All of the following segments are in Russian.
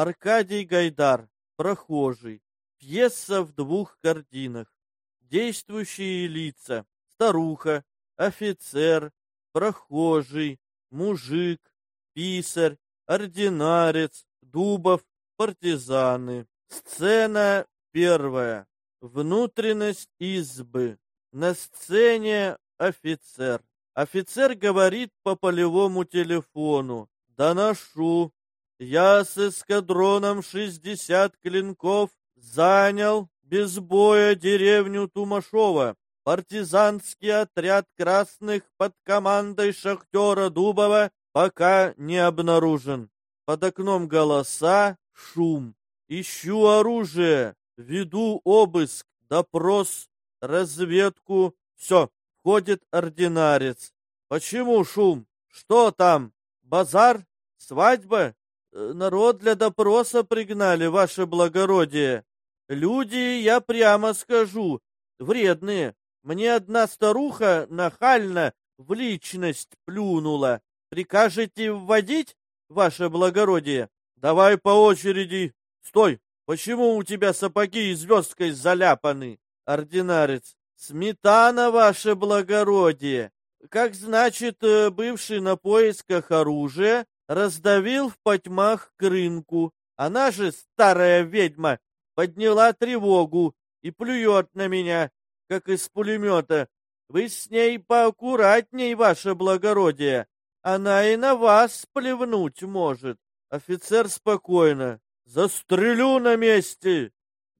Аркадий Гайдар. Прохожий. Пьеса в двух картинах. Действующие лица. Старуха, офицер, прохожий, мужик, писарь, ординарец, Дубов, партизаны. Сцена первая. Внутренность избы. На сцене офицер. Офицер говорит по полевому телефону. Доношу. Я с эскадроном шестьдесят клинков занял без боя деревню Тумашова. Партизанский отряд красных под командой шахтера Дубова пока не обнаружен. Под окном голоса, шум. Ищу оружие, веду обыск, допрос, разведку. Все, входит ординарец. Почему шум? Что там? Базар? Свадьба? Э, народ для допроса пригнали, ваше благородие. Люди, я прямо скажу, вредные. Мне одна старуха нахально в личность плюнула. Прикажете вводить, ваше благородие? Давай по очереди. Стой! Почему у тебя сапоги звездкой заляпаны? Ординарец. Сметана, ваше благородие. Как значит, э, бывший на поисках оружия раздавил в потьмах крынку. Она же, старая ведьма, подняла тревогу и плюет на меня, как из пулемета. Вы с ней поаккуратней, ваше благородие. Она и на вас плевнуть может. Офицер спокойно. Застрелю на месте.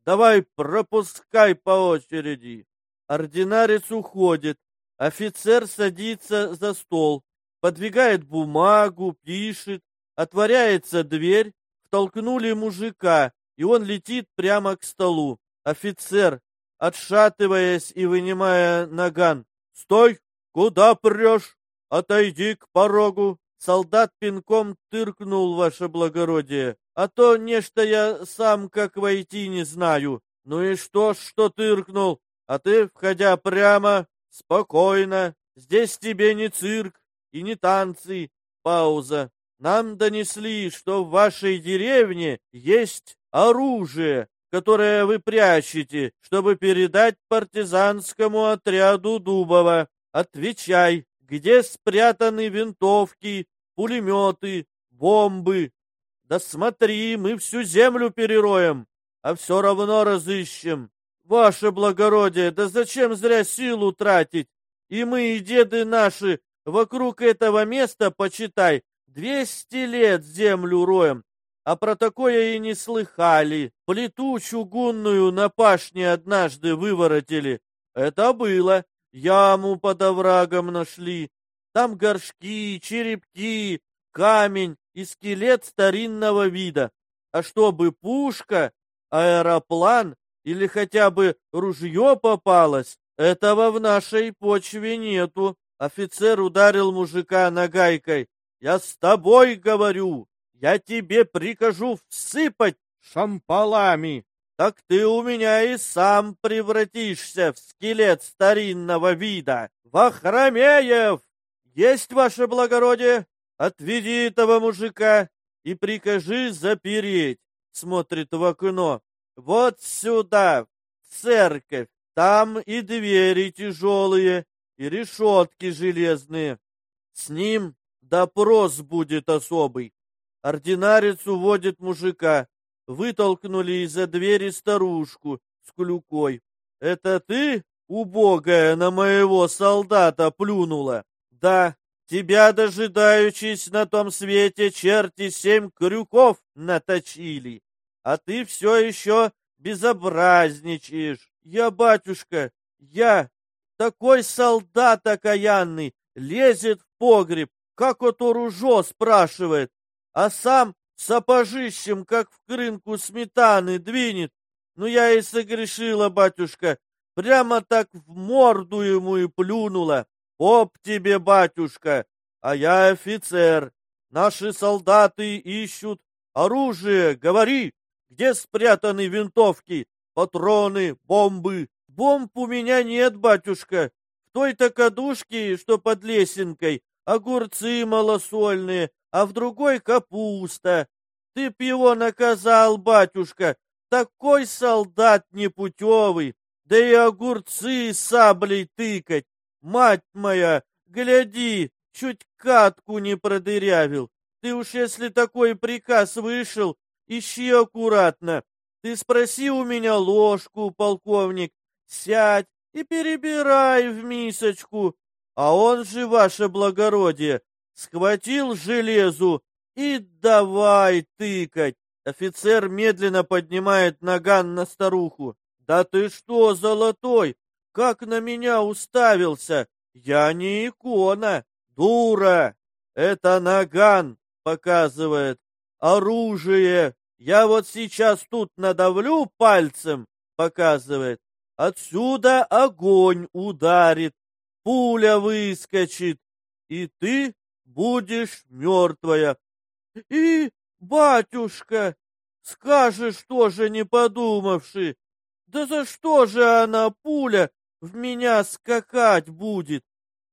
Давай пропускай по очереди. Ординарец уходит. Офицер садится за стол подвигает бумагу, пишет, отворяется дверь, втолкнули мужика, и он летит прямо к столу. Офицер, отшатываясь и вынимая наган, «Стой! Куда прешь? Отойди к порогу!» Солдат пинком тыркнул, ваше благородие, а то нечто я сам как войти не знаю. Ну и что ж, что тыркнул? А ты, входя прямо, спокойно, здесь тебе не цирк, и не танцы. Пауза. Нам донесли, что в вашей деревне есть оружие, которое вы прячете, чтобы передать партизанскому отряду Дубова. Отвечай, где спрятаны винтовки, пулеметы, бомбы? Да смотри, мы всю землю перероем, а все равно разыщем. Ваше благородие, да зачем зря силу тратить? И мы, и деды наши Вокруг этого места, почитай, двести лет землю роем, а про такое и не слыхали. Плиту чугунную на пашне однажды выворотили. Это было. Яму под оврагом нашли. Там горшки, черепки, камень и скелет старинного вида. А чтобы пушка, аэроплан или хотя бы ружье попалось, этого в нашей почве нету. Офицер ударил мужика нагайкой. «Я с тобой говорю! Я тебе прикажу всыпать шампалами! Так ты у меня и сам превратишься в скелет старинного вида! Вахромеев! Есть ваше благородие? Отведи этого мужика и прикажи запереть!» Смотрит в окно. «Вот сюда, в церковь! Там и двери тяжелые, и решетки железные. С ним допрос будет особый. Ординарец уводит мужика. Вытолкнули из-за двери старушку с клюкой. Это ты, убогая, на моего солдата плюнула? Да, тебя, дожидаючись на том свете, черти семь крюков наточили. А ты все еще безобразничаешь. Я, батюшка, я такой солдат окаянный лезет в погреб, как от оружо спрашивает, а сам сапожищем, как в крынку сметаны, двинет. Ну, я и согрешила, батюшка, прямо так в морду ему и плюнула. Оп тебе, батюшка, а я офицер. Наши солдаты ищут оружие. Говори, где спрятаны винтовки, патроны, бомбы? Бомб у меня нет, батюшка. В той-то кадушке, что под лесенкой, огурцы малосольные, а в другой капуста. Ты б его наказал, батюшка, такой солдат непутевый, да и огурцы саблей тыкать. Мать моя, гляди, чуть катку не продырявил. Ты уж если такой приказ вышел, ищи аккуратно. Ты спроси у меня ложку, полковник, сядь и перебирай в мисочку. А он же, ваше благородие, схватил железу и давай тыкать. Офицер медленно поднимает наган на старуху. Да ты что, золотой, как на меня уставился? Я не икона, дура. Это наган, показывает. Оружие. Я вот сейчас тут надавлю пальцем, показывает. Отсюда огонь ударит, пуля выскочит, и ты будешь мертвая. И, батюшка, скажешь тоже не подумавши, да за что же она, пуля, в меня скакать будет?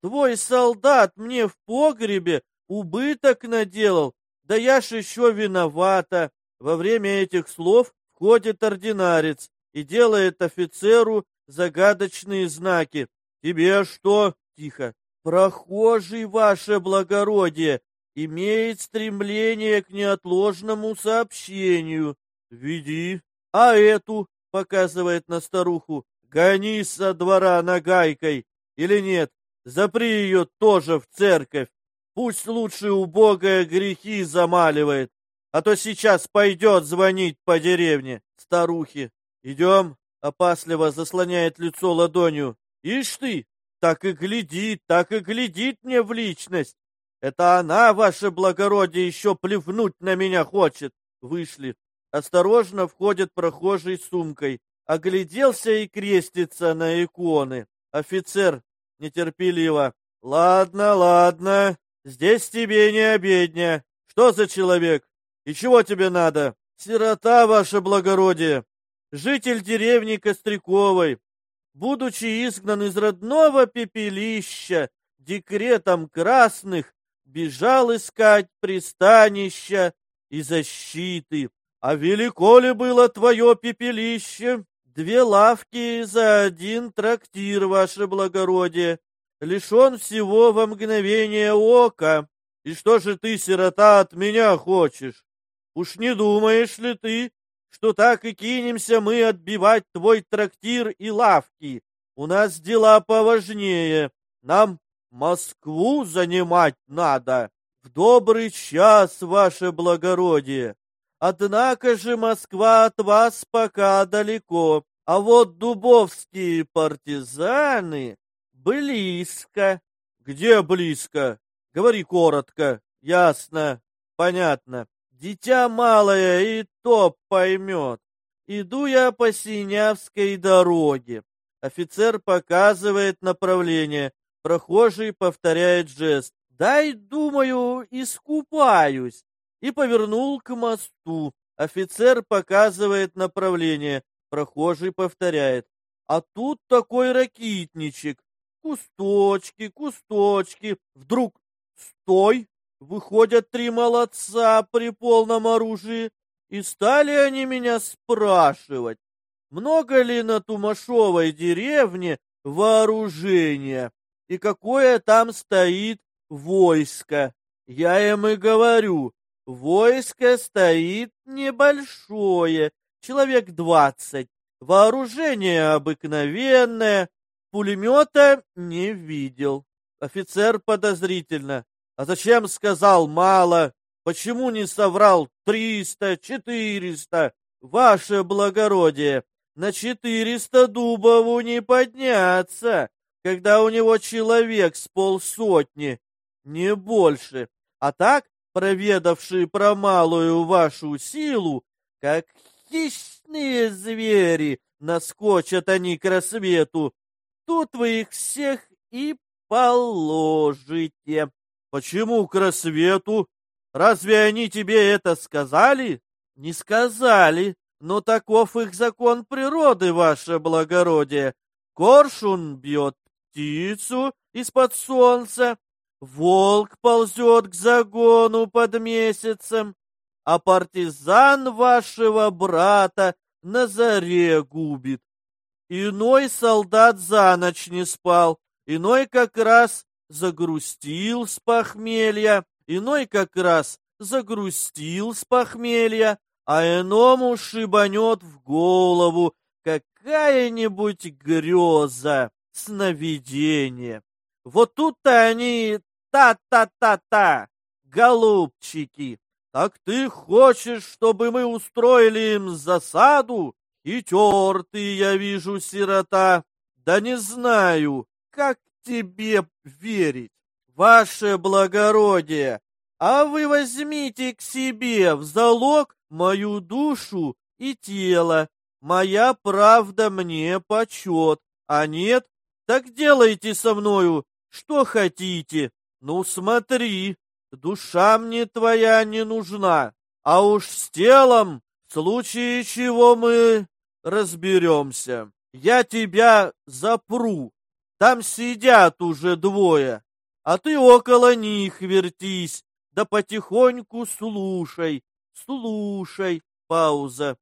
Твой солдат мне в погребе убыток наделал, да я ж еще виновата. Во время этих слов входит ординарец и делает офицеру загадочные знаки. Тебе что? Тихо. Прохожий, ваше благородие, имеет стремление к неотложному сообщению. Веди. А эту, показывает на старуху, гони со двора нагайкой. Или нет, запри ее тоже в церковь. Пусть лучше убогая грехи замаливает, а то сейчас пойдет звонить по деревне старухе. Идем, опасливо заслоняет лицо ладонью. Ишь ты, так и глядит, так и глядит мне в личность. Это она, ваше благородие, еще плевнуть на меня хочет. Вышли. Осторожно входит прохожий с сумкой. Огляделся и крестится на иконы. Офицер нетерпеливо. Ладно, ладно. Здесь тебе не обедня. Что за человек? И чего тебе надо? Сирота, ваше благородие. Житель деревни Костряковой. Будучи изгнан из родного пепелища декретом красных, бежал искать пристанища и защиты. А велико ли было твое пепелище? Две лавки за один трактир, ваше благородие лишен всего во мгновение ока. И что же ты, сирота, от меня хочешь? Уж не думаешь ли ты, что так и кинемся мы отбивать твой трактир и лавки? У нас дела поважнее. Нам Москву занимать надо. В добрый час, ваше благородие. Однако же Москва от вас пока далеко, а вот дубовские партизаны Близко. Где близко? Говори коротко. Ясно. Понятно. Дитя малое и то поймет. Иду я по Синявской дороге. Офицер показывает направление. Прохожий повторяет жест. Дай, думаю, искупаюсь. И повернул к мосту. Офицер показывает направление. Прохожий повторяет. А тут такой ракитничек. Кусточки, кусточки. Вдруг стой! Выходят три молодца при полном оружии. И стали они меня спрашивать, много ли на Тумашовой деревне вооружения и какое там стоит войско. Я им и говорю, войско стоит небольшое, человек двадцать, вооружение обыкновенное, Пулемета не видел. Офицер подозрительно. А зачем сказал мало? Почему не соврал триста, четыреста? Ваше благородие, на четыреста дубову не подняться, когда у него человек с полсотни, не больше. А так, проведавшие про малую вашу силу, как хищные звери, наскочат они к рассвету, тут вы их всех и положите. Почему к рассвету? Разве они тебе это сказали? Не сказали, но таков их закон природы, ваше благородие. Коршун бьет птицу из-под солнца, волк ползет к загону под месяцем, а партизан вашего брата на заре губит. Иной солдат за ночь не спал, иной как раз загрустил с похмелья, иной как раз загрустил с похмелья, а иному шибанет в голову какая-нибудь греза, сновидение. Вот тут-то они та-та-та-та, голубчики. Так ты хочешь, чтобы мы устроили им засаду? И тертый, я вижу, сирота. Да не знаю, как тебе верить, ваше благородие. А вы возьмите к себе в залог мою душу и тело. Моя правда мне почет, а нет, так делайте со мною, что хотите. Ну смотри, душа мне твоя не нужна, а уж с телом, в случае чего мы разберемся. Я тебя запру, там сидят уже двое, а ты около них вертись, да потихоньку слушай, слушай. Пауза.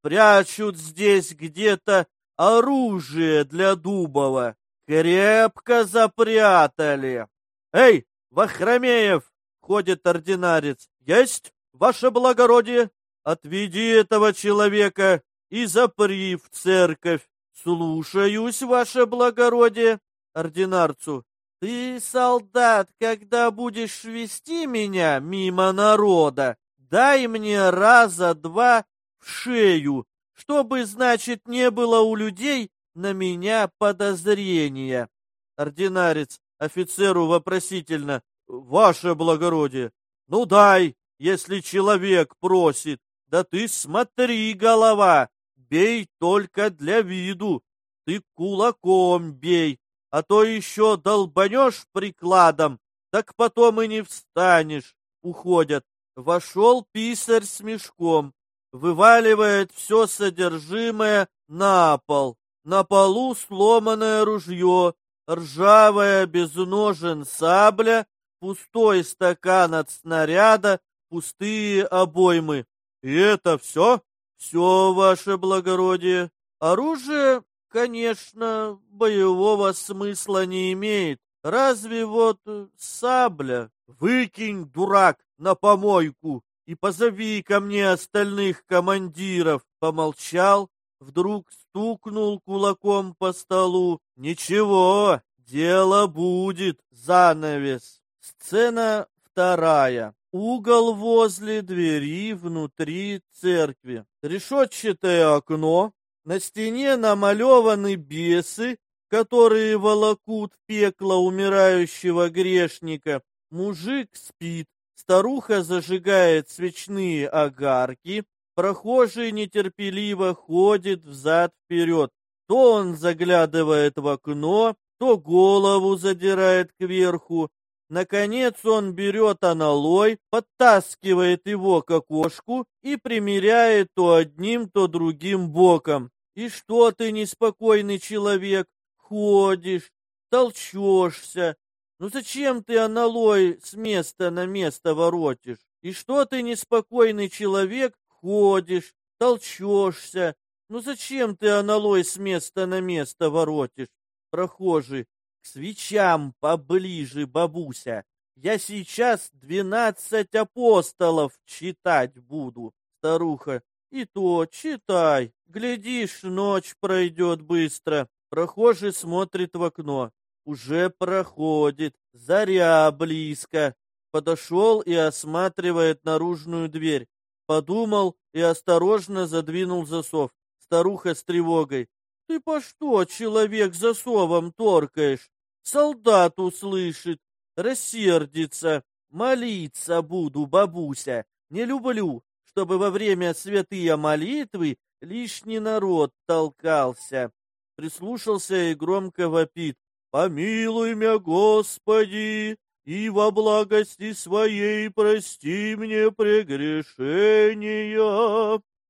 Прячут здесь где-то оружие для Дубова. Крепко запрятали. Эй, Вахромеев, ходит ординарец. Есть, ваше благородие? Отведи этого человека и запри в церковь. Слушаюсь, ваше благородие. Ординарцу. Ты, солдат, когда будешь вести меня мимо народа, дай мне раза два в шею, чтобы, значит, не было у людей на меня подозрения. Ординарец офицеру вопросительно. Ваше благородие, ну дай, если человек просит. Да ты смотри, голова, бей только для виду. Ты кулаком бей, а то еще долбанешь прикладом, так потом и не встанешь. Уходят. Вошел писарь с мешком, вываливает все содержимое на пол. На полу сломанное ружье, ржавая без ножен сабля, пустой стакан от снаряда, пустые обоймы. И это все? Все, ваше благородие. Оружие конечно, боевого смысла не имеет. Разве вот сабля? Выкинь, дурак, на помойку и позови ко мне остальных командиров. Помолчал, вдруг стукнул кулаком по столу. Ничего, дело будет. Занавес. Сцена вторая. Угол возле двери внутри церкви. Решетчатое окно, на стене намалеваны бесы, которые волокут пекло умирающего грешника. Мужик спит, старуха зажигает свечные огарки, прохожий нетерпеливо ходит взад-вперед. То он заглядывает в окно, то голову задирает кверху. Наконец он берет аналой, подтаскивает его к окошку и примеряет то одним, то другим боком. И что ты, неспокойный человек, ходишь, толчешься? Ну зачем ты аналой с места на место воротишь? И что ты, неспокойный человек, ходишь, толчешься? Ну зачем ты аналой с места на место воротишь? Прохожий, к свечам поближе, бабуся. Я сейчас двенадцать апостолов читать буду. Старуха, и то читай. Глядишь, ночь пройдет быстро. Прохожий смотрит в окно. Уже проходит. Заря близко. Подошел и осматривает наружную дверь. Подумал и осторожно задвинул засов. Старуха с тревогой. Ты по что, человек, засовом торкаешь? Солдат услышит, рассердится. Молиться буду, бабуся. Не люблю, чтобы во время святые молитвы лишний народ толкался. Прислушался и громко вопит. «Помилуй меня, Господи, и во благости своей прости мне прегрешения!»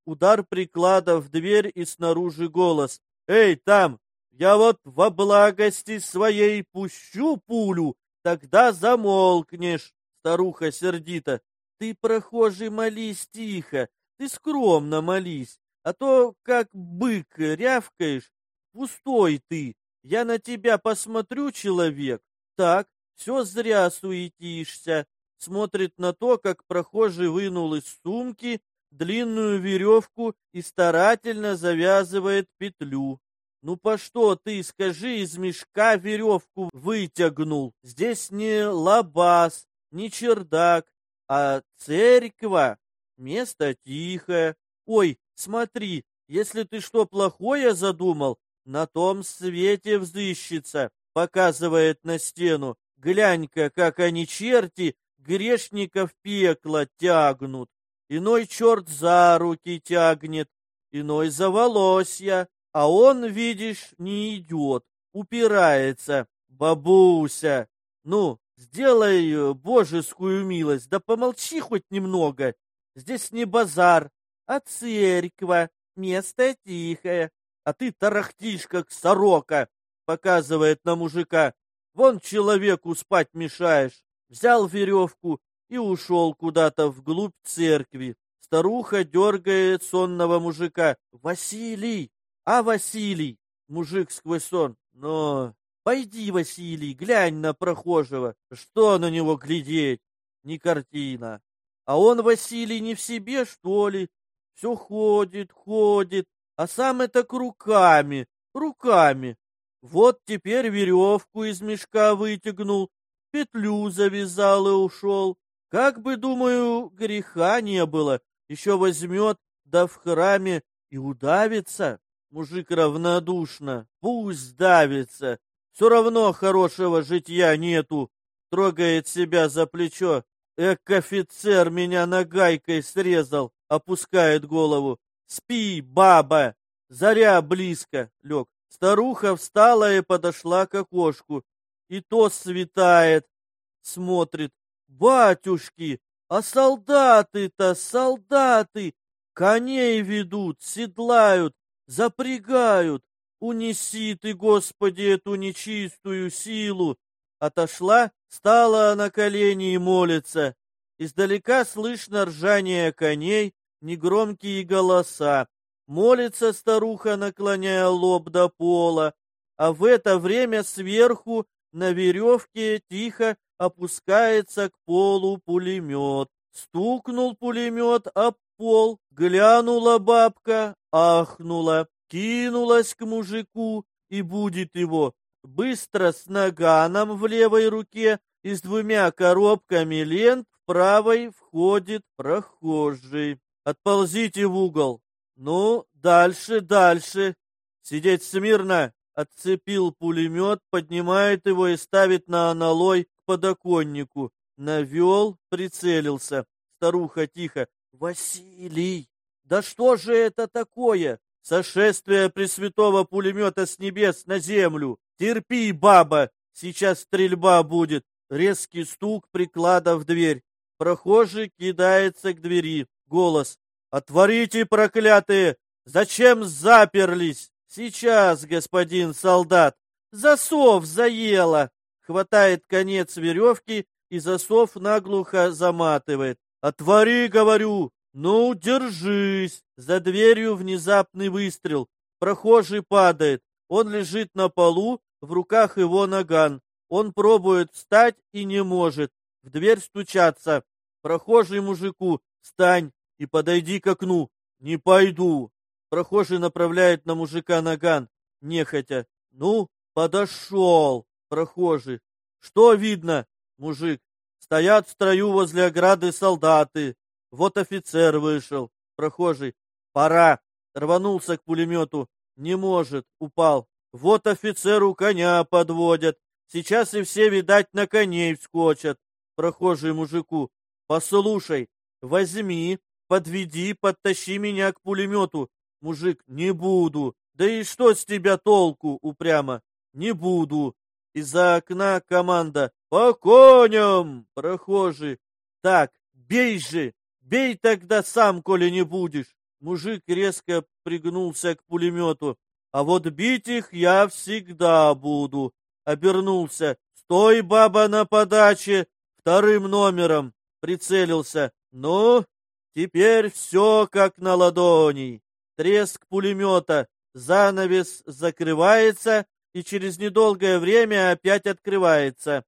Удар приклада в дверь и снаружи голос. «Эй, там! Я вот во благости своей пущу пулю, тогда замолкнешь!» Старуха сердито. Ты, прохожий, молись тихо, ты скромно молись, а то, как бык рявкаешь, пустой ты. Я на тебя посмотрю, человек. Так, все зря суетишься. Смотрит на то, как прохожий вынул из сумки длинную веревку и старательно завязывает петлю. Ну по что ты, скажи, из мешка веревку вытягнул? Здесь не лабаз, не чердак, а церква. Место тихое. Ой, смотри, если ты что плохое задумал, на том свете взыщется, показывает на стену. Глянь-ка, как они черти грешников пекла тягнут. Иной черт за руки тягнет, иной за волосья, а он, видишь, не идет, упирается. Бабуся, ну, сделай божескую милость, да помолчи хоть немного. Здесь не базар, а церква, место тихое. А ты тарахтишь, как сорока, показывает на мужика. Вон человеку спать мешаешь. Взял веревку и ушел куда-то вглубь церкви. Старуха дергает сонного мужика. «Василий! А, Василий!» Мужик сквозь сон. «Но пойди, Василий, глянь на прохожего. Что на него глядеть? Не картина. А он, Василий, не в себе, что ли? Все ходит, ходит, а сам это к руками, руками. Вот теперь веревку из мешка вытягнул, петлю завязал и ушел. Как бы, думаю, греха не было, еще возьмет, да в храме и удавится. Мужик равнодушно, пусть давится, все равно хорошего житья нету. Трогает себя за плечо. Эк, офицер меня нагайкой срезал, опускает голову. Спи, баба! Заря близко, лег. Старуха встала и подошла к окошку. И то светает, смотрит. Батюшки, а солдаты-то, солдаты! Коней ведут, седлают, запрягают. Унеси ты, Господи, эту нечистую силу. Отошла, стала на колени и молится. Издалека слышно ржание коней, негромкие голоса. Молится старуха, наклоняя лоб до пола, а в это время сверху на веревке тихо опускается к полу пулемет. Стукнул пулемет об пол, глянула бабка, ахнула, кинулась к мужику и будет его. Быстро с наганом в левой руке и с двумя коробками лент в правой входит прохожий. Отползите в угол. Ну, дальше, дальше. Сидеть смирно. Отцепил пулемет, поднимает его и ставит на аналой к подоконнику. Навел, прицелился. Старуха тихо. Василий, да что же это такое? Сошествие пресвятого пулемета с небес на землю. Терпи, баба, сейчас стрельба будет. Резкий стук приклада в дверь. Прохожий кидается к двери. Голос. «Отворите, проклятые! Зачем заперлись? Сейчас, господин солдат! Засов заело!» Хватает конец веревки и засов наглухо заматывает. «Отвори, говорю! Ну, держись!» За дверью внезапный выстрел. Прохожий падает. Он лежит на полу, в руках его наган. Он пробует встать и не может. В дверь стучаться. Прохожий мужику. «Встань и подойди к окну». «Не пойду». Прохожий направляет на мужика наган. Нехотя. «Ну, подошел». Прохожий. «Что видно?» Мужик. «Стоят в строю возле ограды солдаты. Вот офицер вышел». Прохожий. «Пора». Рванулся к пулемету. «Не может». Упал. «Вот офицеру коня подводят. Сейчас и все, видать, на коней вскочат. Прохожий мужику. Послушай, возьми, подведи, подтащи меня к пулемету. Мужик, не буду. Да и что с тебя толку, упрямо? Не буду. Из-за окна команда. По коням, прохожий. Так, бей же, бей тогда сам, коли не будешь. Мужик резко пригнулся к пулемету. А вот бить их я всегда буду обернулся. «Стой, баба, на подаче!» Вторым номером прицелился. Ну, теперь все как на ладони. Треск пулемета, занавес закрывается и через недолгое время опять открывается.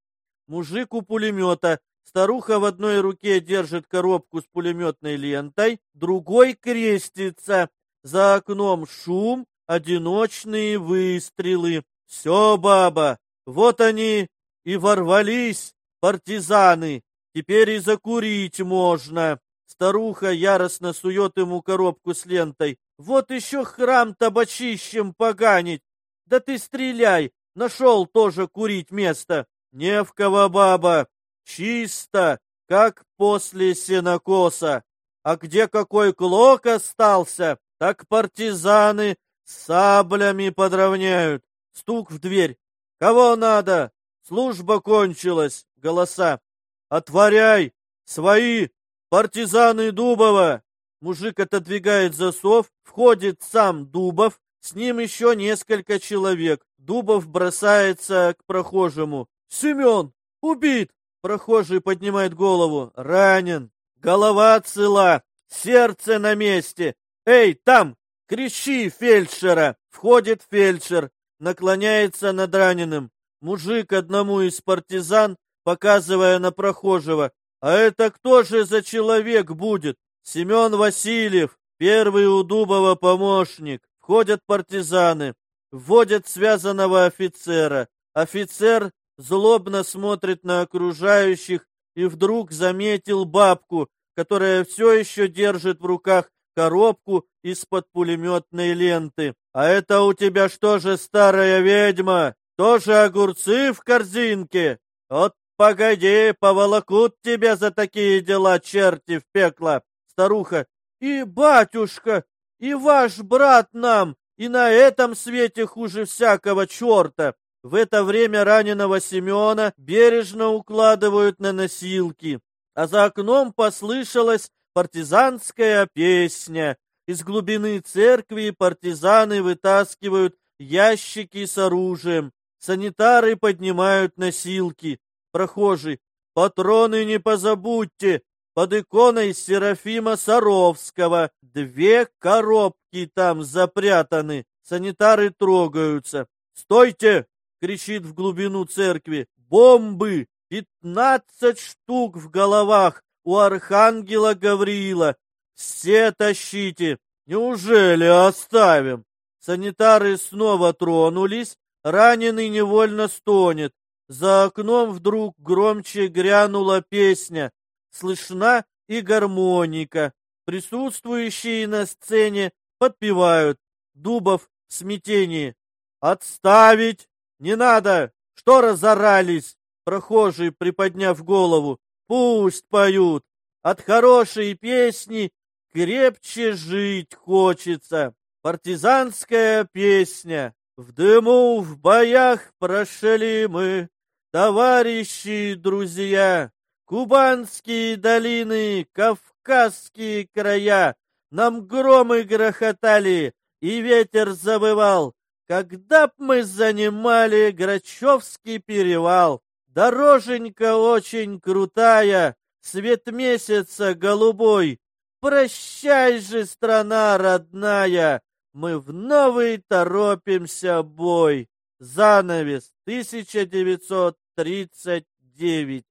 Мужик у пулемета, старуха в одной руке держит коробку с пулеметной лентой, другой крестится. За окном шум, одиночные выстрелы. Все, баба, вот они и ворвались, партизаны. Теперь и закурить можно. Старуха яростно сует ему коробку с лентой. Вот еще храм табачищем поганить. Да ты стреляй, нашел тоже курить место. Не кого, баба, чисто, как после сенокоса. А где какой клок остался, так партизаны саблями подровняют. Стук в дверь. Кого надо? Служба кончилась. Голоса. Отворяй! Свои! Партизаны Дубова! Мужик отодвигает засов, входит сам Дубов, с ним еще несколько человек. Дубов бросается к прохожему. «Семен! Убит!» Прохожий поднимает голову. «Ранен! Голова цела! Сердце на месте! Эй, там! Кричи фельдшера!» Входит фельдшер, наклоняется над раненым. Мужик одному из партизан, показывая на прохожего. «А это кто же за человек будет?» «Семен Васильев, первый у Дубова помощник. Входят партизаны, вводят связанного офицера. Офицер злобно смотрит на окружающих и вдруг заметил бабку, которая все еще держит в руках коробку из-под пулеметной ленты. «А это у тебя что же, старая ведьма? Тоже огурцы в корзинке? Вот погоди, поволокут тебя за такие дела черти в пекло!» Старуха. «И батюшка, и ваш брат нам, и на этом свете хуже всякого черта!» В это время раненого Семена бережно укладывают на носилки, а за окном послышалась партизанская песня. Из глубины церкви партизаны вытаскивают ящики с оружием. Санитары поднимают носилки. Прохожий. Патроны не позабудьте. Под иконой Серафима Саровского. Две коробки там запрятаны. Санитары трогаются. «Стойте!» — кричит в глубину церкви. «Бомбы! Пятнадцать штук в головах! у архангела Гавриила. Все тащите. Неужели оставим? Санитары снова тронулись. Раненый невольно стонет. За окном вдруг громче грянула песня. Слышна и гармоника. Присутствующие на сцене подпевают. Дубов в смятении. «Отставить! Не надо! Что разорались?» Прохожий, приподняв голову, Пусть поют. От хорошей песни крепче жить хочется. Партизанская песня. В дыму, в боях прошли мы, товарищи друзья. Кубанские долины, Кавказские края, Нам громы грохотали, и ветер забывал, Когда б мы занимали Грачевский перевал. Дороженька очень крутая, свет месяца голубой. Прощай же, страна родная, мы в новый торопимся бой. Занавес 1939